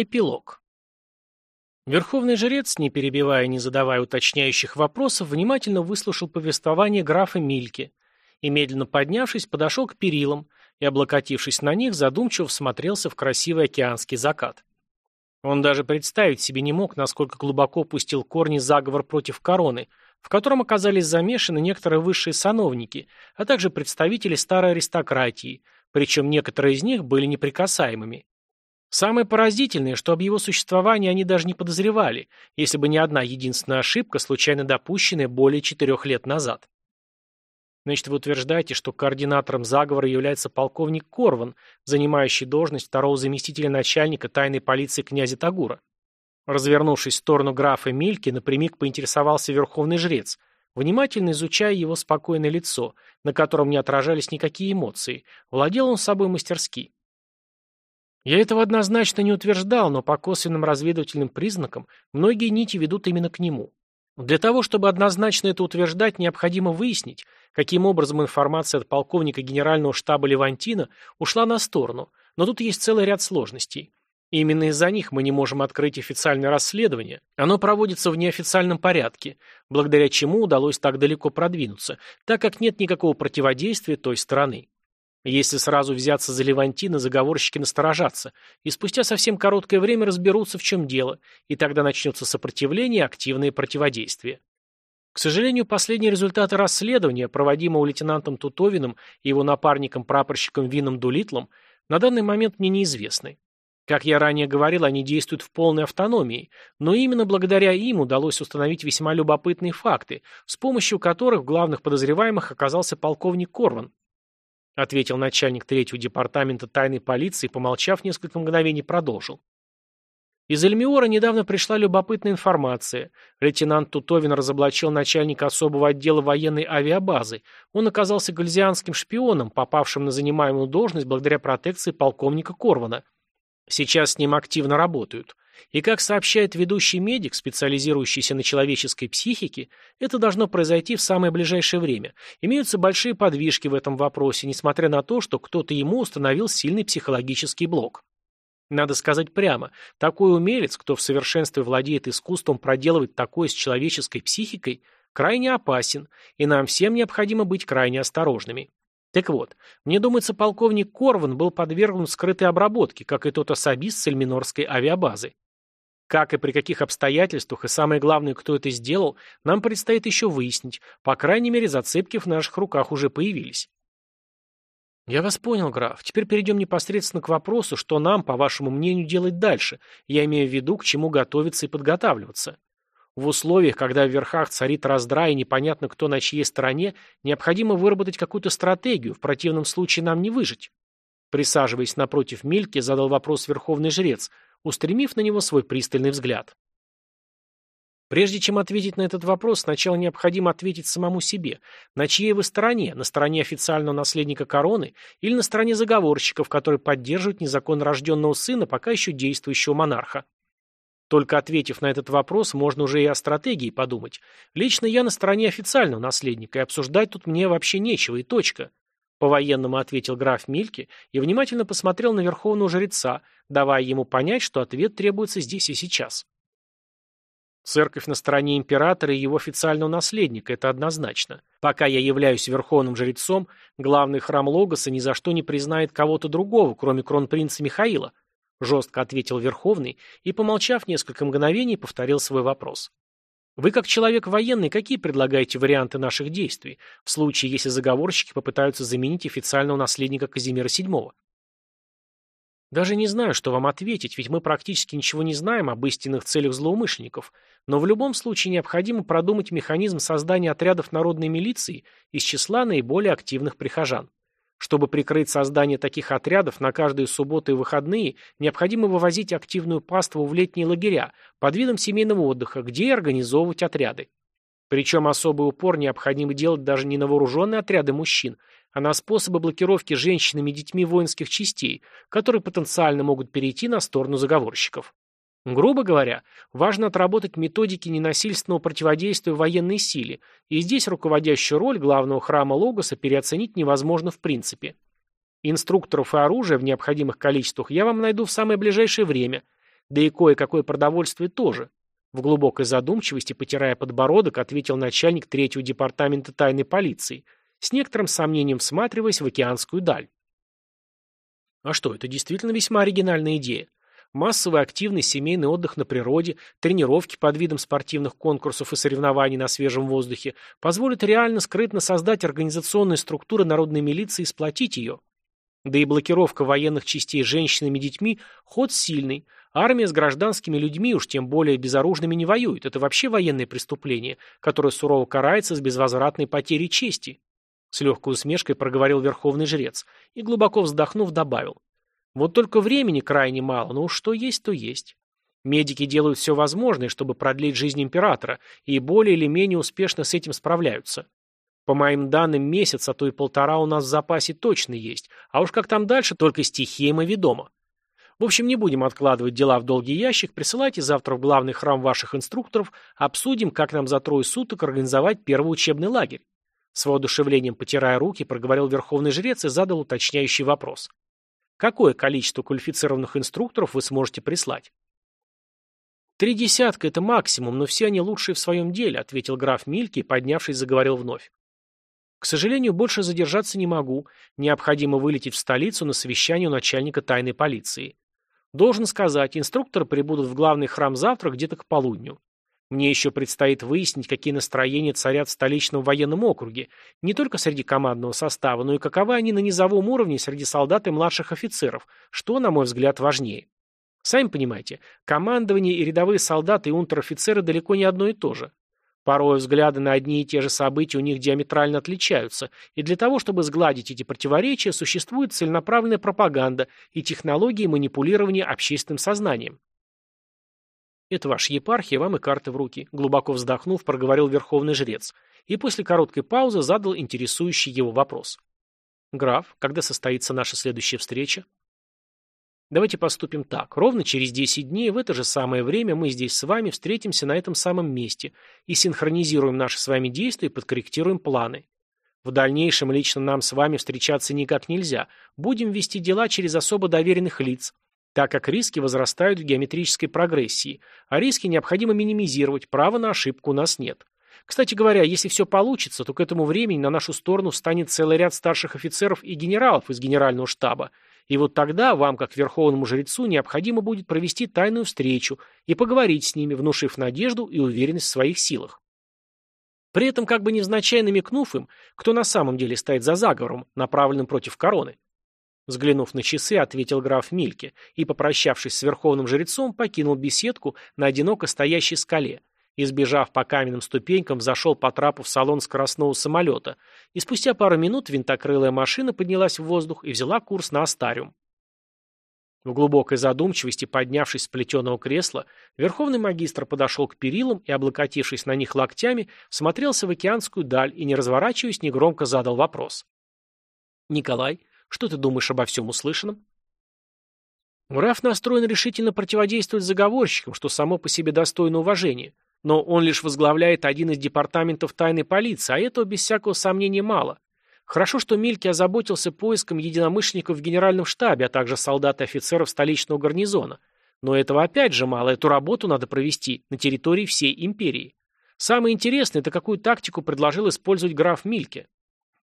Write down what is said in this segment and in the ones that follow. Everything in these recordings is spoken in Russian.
Эпилог. Верховный жрец, не перебивая и не задавая уточняющих вопросов, внимательно выслушал повествование графа Мильки и, медленно поднявшись, подошел к перилам и, облокотившись на них, задумчиво всмотрелся в красивый океанский закат. Он даже представить себе не мог, насколько глубоко пустил корни заговор против короны, в котором оказались замешаны некоторые высшие сановники, а также представители старой аристократии, причем некоторые из них были неприкасаемыми. Самое поразительное, что об его существовании они даже не подозревали, если бы не одна единственная ошибка, случайно допущенная более четырех лет назад. Значит, вы утверждаете, что координатором заговора является полковник Корван, занимающий должность второго заместителя начальника тайной полиции князя Тагура. Развернувшись в сторону графа Мильки, напрямик поинтересовался верховный жрец, внимательно изучая его спокойное лицо, на котором не отражались никакие эмоции. Владел он собой мастерски. Я этого однозначно не утверждал, но по косвенным разведывательным признакам многие нити ведут именно к нему. Для того, чтобы однозначно это утверждать, необходимо выяснить, каким образом информация от полковника генерального штаба Левантина ушла на сторону, но тут есть целый ряд сложностей. И именно из-за них мы не можем открыть официальное расследование. Оно проводится в неофициальном порядке, благодаря чему удалось так далеко продвинуться, так как нет никакого противодействия той стороны. Если сразу взяться за Левантина, заговорщики насторожатся, и спустя совсем короткое время разберутся, в чем дело, и тогда начнется сопротивление и активное противодействие. К сожалению, последние результаты расследования, проводимого лейтенантом Тутовиным и его напарником-прапорщиком Вином Дулитлом, на данный момент мне неизвестны. Как я ранее говорил, они действуют в полной автономии, но именно благодаря им удалось установить весьма любопытные факты, с помощью которых в главных подозреваемых оказался полковник Корван, ответил начальник третьего департамента тайной полиции, помолчав несколько мгновений, продолжил. Из Эльмиора недавно пришла любопытная информация. Лейтенант Тутовин разоблачил начальника особого отдела военной авиабазы. Он оказался гальзианским шпионом, попавшим на занимаемую должность благодаря протекции полковника Корвана. Сейчас с ним активно работают. И как сообщает ведущий медик, специализирующийся на человеческой психике, это должно произойти в самое ближайшее время. Имеются большие подвижки в этом вопросе, несмотря на то, что кто-то ему установил сильный психологический блок. Надо сказать прямо, такой умелец, кто в совершенстве владеет искусством проделывать такое с человеческой психикой, крайне опасен, и нам всем необходимо быть крайне осторожными. Так вот, мне думается, полковник Корван был подвергнут скрытой обработке, как и тот особист Сальминорской авиабазы. Как и при каких обстоятельствах, и самое главное, кто это сделал, нам предстоит еще выяснить. По крайней мере, зацепки в наших руках уже появились. Я вас понял, граф. Теперь перейдем непосредственно к вопросу, что нам, по вашему мнению, делать дальше. Я имею в виду, к чему готовиться и подготавливаться. В условиях, когда в верхах царит раздрай и непонятно, кто на чьей стороне, необходимо выработать какую-то стратегию, в противном случае нам не выжить. Присаживаясь напротив Мильки, задал вопрос верховный жрец – устремив на него свой пристальный взгляд. Прежде чем ответить на этот вопрос, сначала необходимо ответить самому себе, на чьей вы стороне, на стороне официального наследника короны или на стороне заговорщиков, которые поддерживают незаконно рожденного сына, пока еще действующего монарха. Только ответив на этот вопрос, можно уже и о стратегии подумать. Лично я на стороне официального наследника, и обсуждать тут мне вообще нечего, и точка. По-военному ответил граф Мильки и внимательно посмотрел на верховного жреца, давая ему понять, что ответ требуется здесь и сейчас. Церковь на стороне императора и его официального наследника, это однозначно. Пока я являюсь верховным жрецом, главный храм Логоса ни за что не признает кого-то другого, кроме кронпринца Михаила, жестко ответил Верховный и, помолчав несколько мгновений, повторил свой вопрос. Вы, как человек военный, какие предлагаете варианты наших действий, в случае, если заговорщики попытаются заменить официального наследника Казимира VII? Даже не знаю, что вам ответить, ведь мы практически ничего не знаем об истинных целях злоумышленников, но в любом случае необходимо продумать механизм создания отрядов народной милиции из числа наиболее активных прихожан. Чтобы прикрыть создание таких отрядов, на каждые субботы и выходные необходимо вывозить активную паству в летние лагеря под видом семейного отдыха, где и организовывать отряды. Причем особый упор необходимо делать даже не на вооруженные отряды мужчин, а на способы блокировки женщинами и детьми воинских частей, которые потенциально могут перейти на сторону заговорщиков. Грубо говоря, важно отработать методики ненасильственного противодействия военной силе, и здесь руководящую роль главного храма Логоса переоценить невозможно в принципе. Инструкторов и оружия в необходимых количествах я вам найду в самое ближайшее время. Да и кое-какое продовольствие тоже. В глубокой задумчивости, потирая подбородок, ответил начальник третьего департамента тайной полиции, с некоторым сомнением всматриваясь в океанскую даль. А что, это действительно весьма оригинальная идея. Массовый активный семейный отдых на природе, тренировки под видом спортивных конкурсов и соревнований на свежем воздухе позволят реально скрытно создать организационные структуры народной милиции и сплотить ее. Да и блокировка военных частей женщинами и детьми – ход сильный. Армия с гражданскими людьми, уж тем более безоружными, не воюет. Это вообще военное преступление, которое сурово карается с безвозвратной потерей чести. С легкой усмешкой проговорил верховный жрец и, глубоко вздохнув, добавил. Вот только времени крайне мало, но что есть, то есть. Медики делают все возможное, чтобы продлить жизнь императора, и более или менее успешно с этим справляются. По моим данным, месяц, а то и полтора у нас в запасе точно есть, а уж как там дальше, только стихиям и ведомо. В общем, не будем откладывать дела в долгий ящик, присылайте завтра в главный храм ваших инструкторов, обсудим, как нам за трое суток организовать первый учебный лагерь. С воодушевлением потирая руки, проговорил верховный жрец и задал уточняющий вопрос. Какое количество квалифицированных инструкторов вы сможете прислать? «Три десятка – это максимум, но все они лучшие в своем деле», – ответил граф Мильки и, поднявшись, заговорил вновь. «К сожалению, больше задержаться не могу. Необходимо вылететь в столицу на совещание у начальника тайной полиции. Должен сказать, инструкторы прибудут в главный храм завтра где-то к полудню. Мне еще предстоит выяснить, какие настроения царят в столичном военном округе, не только среди командного состава, но и каковы они на низовом уровне среди солдат и младших офицеров, что, на мой взгляд, важнее. Сами понимаете, командование и рядовые солдаты и унтер-офицеры далеко не одно и то же. Порой взгляды на одни и те же события у них диаметрально отличаются, и для того, чтобы сгладить эти противоречия, существует целенаправленная пропаганда и технологии манипулирования общественным сознанием. «Это ваша епархия, вам и карты в руки», — глубоко вздохнув, проговорил верховный жрец, и после короткой паузы задал интересующий его вопрос. «Граф, когда состоится наша следующая встреча?» «Давайте поступим так. Ровно через 10 дней в это же самое время мы здесь с вами встретимся на этом самом месте и синхронизируем наши с вами действия и подкорректируем планы. В дальнейшем лично нам с вами встречаться никак нельзя. Будем вести дела через особо доверенных лиц, так как риски возрастают в геометрической прогрессии, а риски необходимо минимизировать, права на ошибку у нас нет. Кстати говоря, если все получится, то к этому времени на нашу сторону встанет целый ряд старших офицеров и генералов из генерального штаба, и вот тогда вам, как верховному жрецу, необходимо будет провести тайную встречу и поговорить с ними, внушив надежду и уверенность в своих силах. При этом как бы невзначай намекнув им, кто на самом деле стоит за заговором, направленным против короны. Взглянув на часы, ответил граф Мильке и, попрощавшись с верховным жрецом, покинул беседку на одиноко стоящей скале, избежав по каменным ступенькам, зашел по трапу в салон скоростного самолета, и спустя пару минут винтокрылая машина поднялась в воздух и взяла курс на Астариум. В глубокой задумчивости, поднявшись с плетеного кресла, верховный магистр подошел к перилам и, облокотившись на них локтями, смотрелся в океанскую даль и, не разворачиваясь, негромко задал вопрос. «Николай, что ты думаешь обо всем услышанном? Граф настроен решительно противодействовать заговорщикам, что само по себе достойно уважения. Но он лишь возглавляет один из департаментов тайной полиции, а этого без всякого сомнения мало. Хорошо, что Мильки озаботился поиском единомышленников в генеральном штабе, а также солдат и офицеров столичного гарнизона. Но этого опять же мало, эту работу надо провести на территории всей империи. Самое интересное, это какую тактику предложил использовать граф Мильке.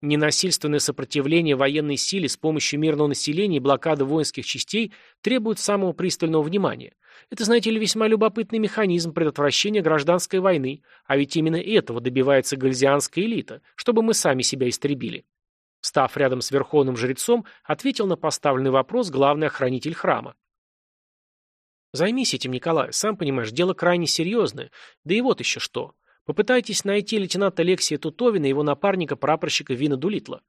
Ненасильственное сопротивление военной силе с помощью мирного населения и блокада воинских частей требует самого пристального внимания. Это, знаете ли, весьма любопытный механизм предотвращения гражданской войны, а ведь именно этого добивается гальзианская элита, чтобы мы сами себя истребили. Став рядом с верховным жрецом, ответил на поставленный вопрос главный охранитель храма. «Займись этим, Николай, сам понимаешь, дело крайне серьезное. Да и вот еще что. Попытайтесь найти лейтенанта Алексея Тутовина и его напарника прапорщика Вина Дулитла.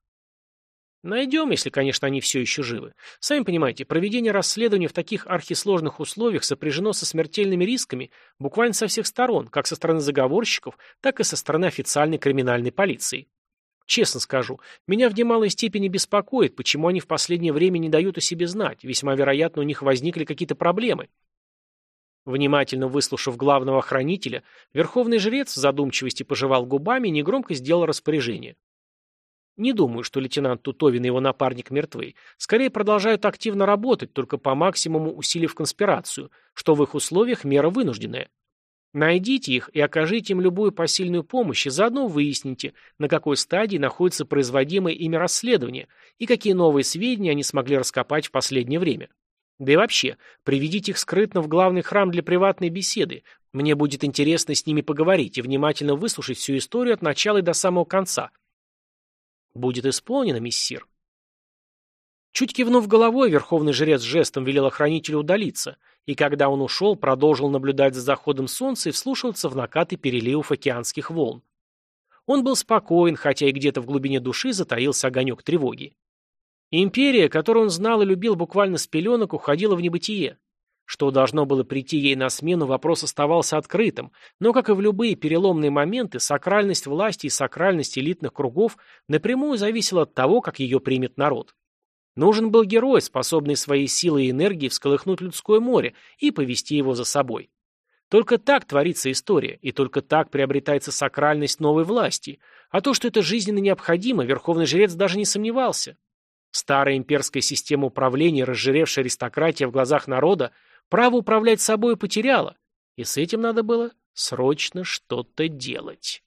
Найдем, если, конечно, они все еще живы. Сами понимаете, проведение расследования в таких архисложных условиях сопряжено со смертельными рисками буквально со всех сторон, как со стороны заговорщиков, так и со стороны официальной криминальной полиции. Честно скажу, меня в немалой степени беспокоит, почему они в последнее время не дают о себе знать. Весьма вероятно, у них возникли какие-то проблемы. Внимательно выслушав главного охранителя, верховный жрец в задумчивости пожевал губами и негромко сделал распоряжение. Не думаю, что лейтенант Тутовин и его напарник мертвы. Скорее продолжают активно работать, только по максимуму усилив конспирацию, что в их условиях мера вынужденная. Найдите их и окажите им любую посильную помощь, и заодно выясните, на какой стадии находится производимое ими расследование и какие новые сведения они смогли раскопать в последнее время. Да и вообще, приведите их скрытно в главный храм для приватной беседы. Мне будет интересно с ними поговорить и внимательно выслушать всю историю от начала и до самого конца. Будет исполнено, миссир. Чуть кивнув головой, верховный жрец жестом велел охранителю удалиться, и когда он ушел, продолжил наблюдать за заходом солнца и вслушиваться в накаты переливов океанских волн. Он был спокоен, хотя и где-то в глубине души затаился огонек тревоги. Империя, которую он знал и любил буквально с пеленок, уходила в небытие. Что должно было прийти ей на смену, вопрос оставался открытым, но, как и в любые переломные моменты, сакральность власти и сакральность элитных кругов напрямую зависела от того, как ее примет народ. Нужен был герой, способный своей силой и энергией всколыхнуть людское море и повести его за собой. Только так творится история, и только так приобретается сакральность новой власти. А то, что это жизненно необходимо, верховный жрец даже не сомневался. Старая имперская система управления, разжиревшая аристократия в глазах народа, право управлять собой потеряла, и с этим надо было срочно что-то делать.